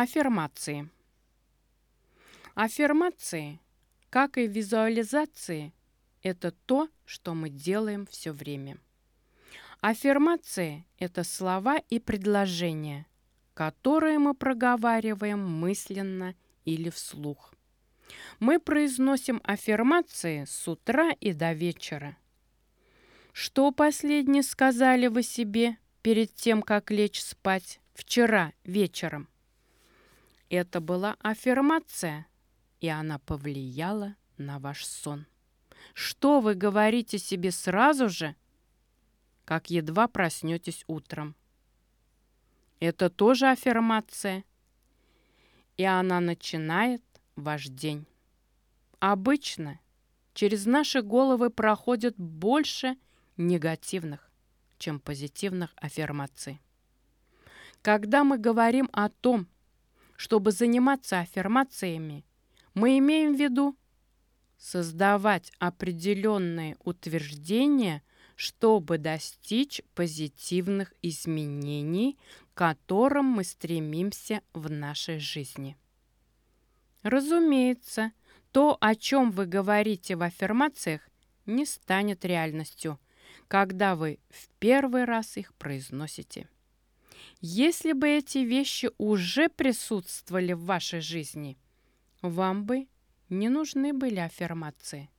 Аффирмации. Аффирмации, как и визуализации, это то, что мы делаем все время. Аффирмации – это слова и предложения, которые мы проговариваем мысленно или вслух. Мы произносим аффирмации с утра и до вечера. Что последнее сказали вы себе перед тем, как лечь спать вчера вечером? Это была аффирмация, и она повлияла на ваш сон. Что вы говорите себе сразу же, как едва проснетесь утром? Это тоже аффирмация, и она начинает ваш день. Обычно через наши головы проходит больше негативных, чем позитивных аффирмаций. Когда мы говорим о том, чтобы заниматься аффирмациями, мы имеем в виду создавать определенные утверждения, чтобы достичь позитивных изменений, к которым мы стремимся в нашей жизни. Разумеется, то, о чем вы говорите в аффирмациях, не станет реальностью, когда вы в первый раз их произносите. Если бы эти вещи уже присутствовали в вашей жизни, вам бы не нужны были аффирмации.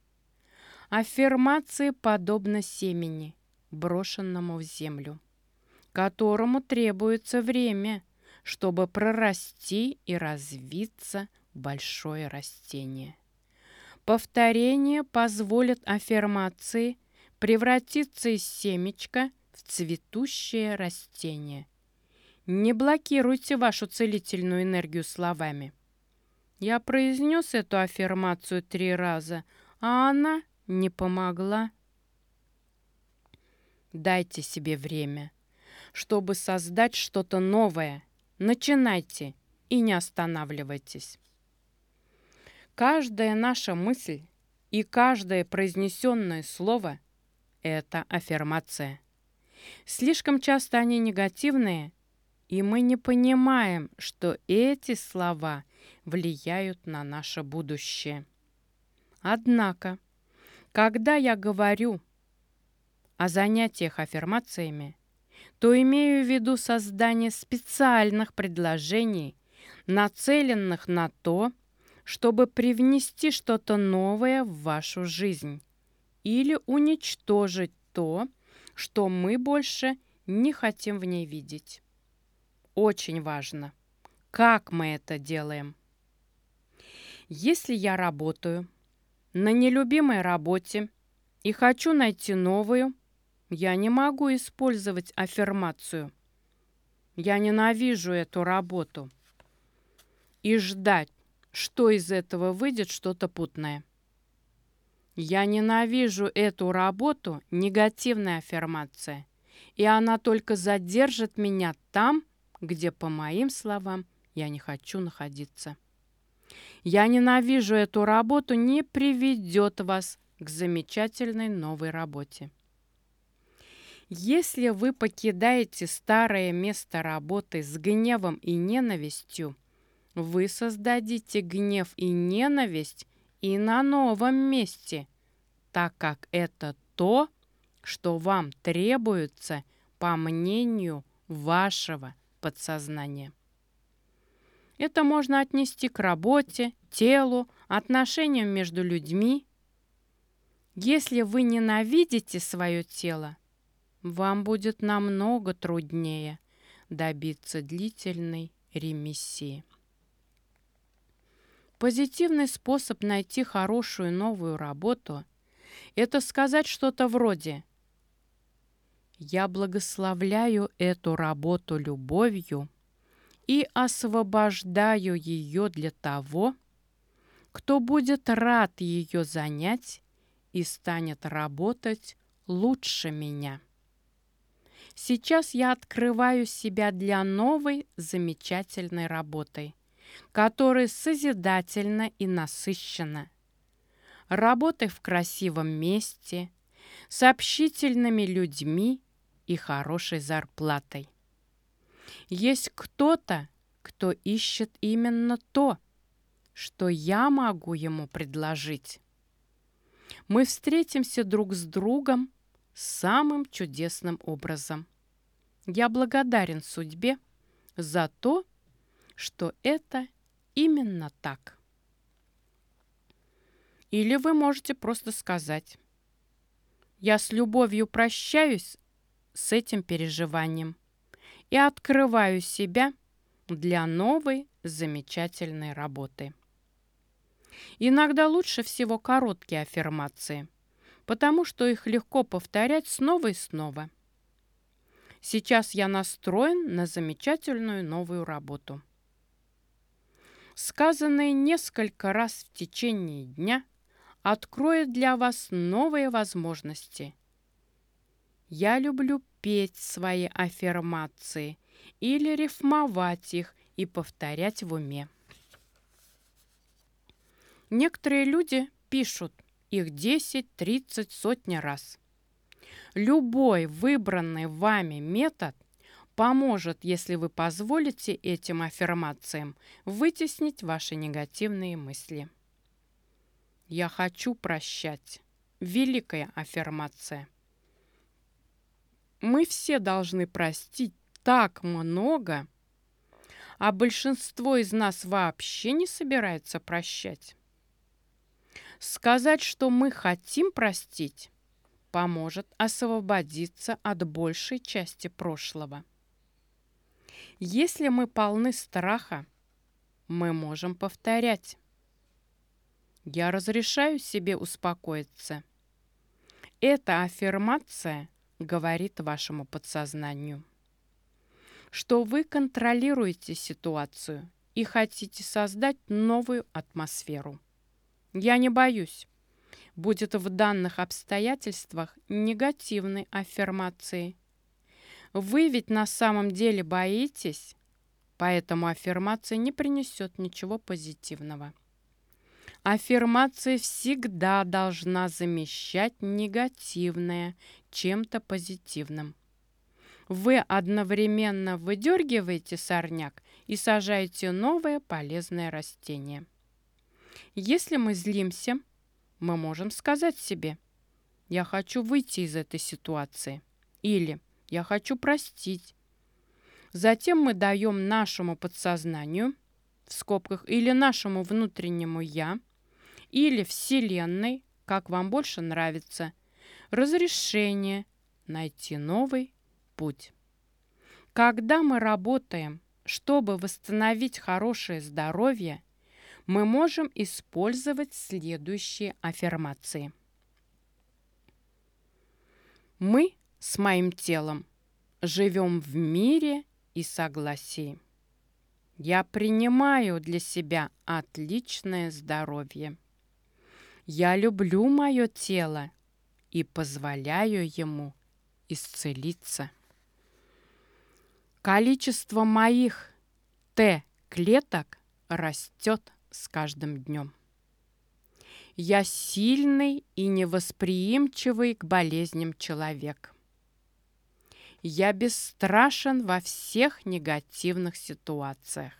Аффирмации подобно семени, брошенному в землю, которому требуется время, чтобы прорасти и развиться большое растение. Повторение позволит аффирмации превратиться из семечка в цветущее растение – не блокируйте вашу целительную энергию словами. Я произнес эту аффирмацию три раза, а она не помогла. Дайте себе время, чтобы создать что-то новое. Начинайте и не останавливайтесь. Каждая наша мысль и каждое произнесенное слово – это аффирмация. Слишком часто они негативные – и мы не понимаем, что эти слова влияют на наше будущее. Однако, когда я говорю о занятиях аффирмациями, то имею в виду создание специальных предложений, нацеленных на то, чтобы привнести что-то новое в вашу жизнь или уничтожить то, что мы больше не хотим в ней видеть очень важно, как мы это делаем. Если я работаю на нелюбимой работе и хочу найти новую, я не могу использовать аффирмацию. Я ненавижу эту работу. И ждать, что из этого выйдет что-то путное. Я ненавижу эту работу, негативная аффирмация, и она только задержит меня там, где, по моим словам, я не хочу находиться. Я ненавижу эту работу, не приведет вас к замечательной новой работе. Если вы покидаете старое место работы с гневом и ненавистью, вы создадите гнев и ненависть и на новом месте, так как это то, что вам требуется по мнению вашего подсознание. Это можно отнести к работе, телу, отношениям между людьми. Если вы ненавидите свое тело, вам будет намного труднее добиться длительной ремиссии. Позитивный способ найти хорошую новую работу – это сказать что-то вроде я благословляю эту работу любовью и освобождаю ее для того, кто будет рад ее занять и станет работать лучше меня. Сейчас я открываю себя для новой замечательной работы, которая созидательна и насыщена. Работы в красивом месте, с общительными людьми и хорошей зарплатой. Есть кто-то, что ищет именно то, что я могу ему предложить. Мы встретимся друг с другом самым чудесным образом. Я благодарен судьбе за то, что это именно так. Или вы можете просто сказать «Я с любовью прощаюсь с этим переживанием и открываю себя для новой замечательной работы». Иногда лучше всего короткие аффирмации, потому что их легко повторять снова и снова. Сейчас я настроен на замечательную новую работу. Сказанные несколько раз в течение дня откроет для вас новые возможности. Я люблю петь свои аффирмации или рифмовать их и повторять в уме. Некоторые люди пишут их 10, 30, сотни раз. Любой выбранный вами метод поможет, если вы позволите этим аффирмациям вытеснить ваши негативные мысли. «Я хочу прощать» – великая аффирмация. Мы все должны простить так много, а большинство из нас вообще не собирается прощать. Сказать, что мы хотим простить, поможет освободиться от большей части прошлого. Если мы полны страха, мы можем повторять. Я разрешаю себе успокоиться. Эта аффирмация говорит вашему подсознанию, что вы контролируете ситуацию и хотите создать новую атмосферу. Я не боюсь. Будет в данных обстоятельствах негативной аффирмацией. Вы ведь на самом деле боитесь, поэтому аффирмация не принесет ничего позитивного. Аффирмация всегда должна замещать негативное чем-то позитивным. Вы одновременно выдергиваете сорняк и сажаете новое полезное растение. Если мы злимся, мы можем сказать себе «Я хочу выйти из этой ситуации» или «Я хочу простить». Затем мы даем нашему подсознанию, в скобках, или нашему внутреннему «я», или Вселенной, как вам больше нравится, разрешение найти новый путь. Когда мы работаем, чтобы восстановить хорошее здоровье, мы можем использовать следующие аффирмации. Мы с моим телом живем в мире и согласии. Я принимаю для себя отличное здоровье. Я люблю мое тело и позволяю ему исцелиться. Количество моих Т-клеток растет с каждым днем. Я сильный и невосприимчивый к болезням человек. Я бесстрашен во всех негативных ситуациях.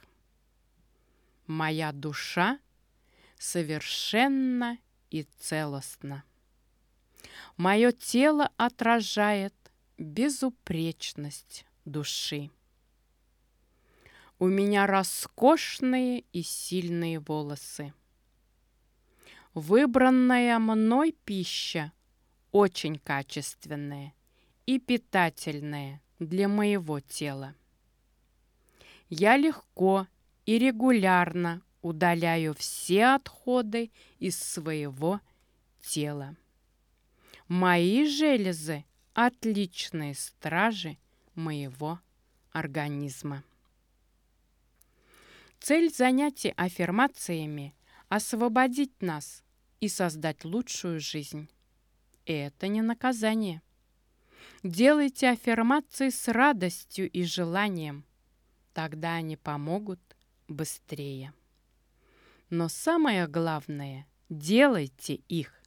Моя душа совершенна и целостна. Мое тело отражает безупречность души. У меня роскошные и сильные волосы. Выбранная мной пища очень качественная и питательная для моего тела. Я легко и регулярно удаляю все отходы из своего тела. Мои железы – отличные стражи моего организма. Цель занятий аффирмациями – освободить нас и создать лучшую жизнь. Это не наказание. Делайте аффирмации с радостью и желанием. Тогда они помогут быстрее. Но самое главное – делайте их.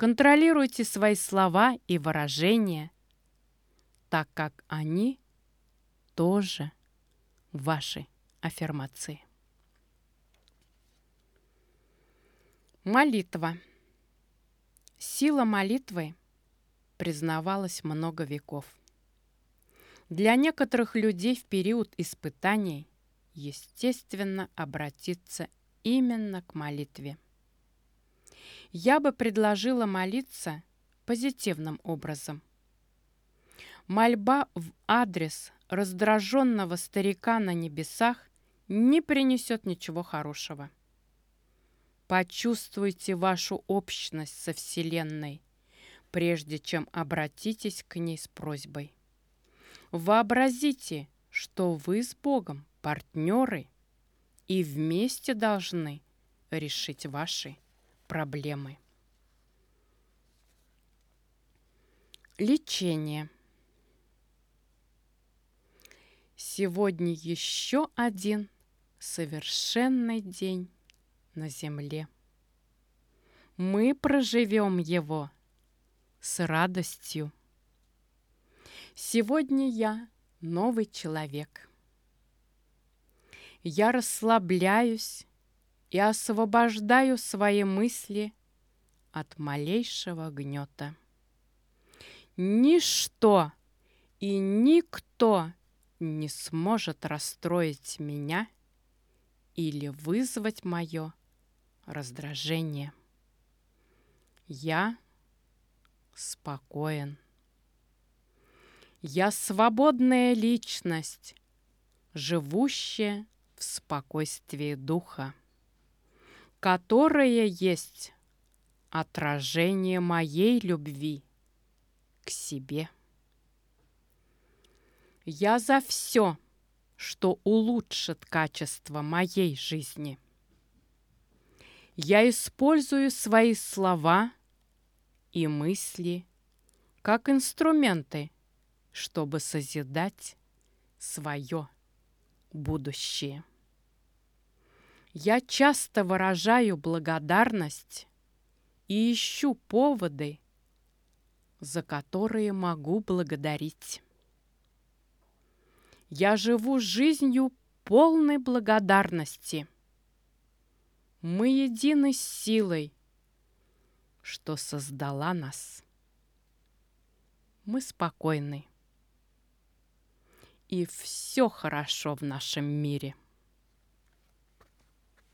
Контролируйте свои слова и выражения, так как они тоже ваши аффирмации. Молитва. Сила молитвы признавалась много веков. Для некоторых людей в период испытаний естественно обратиться именно к молитве. Я бы предложила молиться позитивным образом. Мольба в адрес раздраженного старика на небесах не принесет ничего хорошего. Почувствуйте вашу общность со Вселенной, прежде чем обратитесь к ней с просьбой. Вообразите, что вы с Богом партнеры и вместе должны решить ваши проблемы. Лечение. Сегодня еще один совершенный день на земле. Мы проживем его с радостью. Сегодня я новый человек. Я расслабляюсь и освобождаю свои мысли от малейшего гнета. Ничто и никто не сможет расстроить меня или вызвать мое раздражение. Я спокоен. Я свободная личность, живущая в спокойствии духа, которая есть отражение моей любви к себе. Я за все, что улучшит качество моей жизни – я использую свои слова и мысли как инструменты, чтобы созидать свое будущее. Я часто выражаю благодарность и ищу поводы, за которые могу благодарить. Я живу жизнью полной благодарности – мы едины с силой, что создала нас. Мы спокойны. И все хорошо в нашем мире.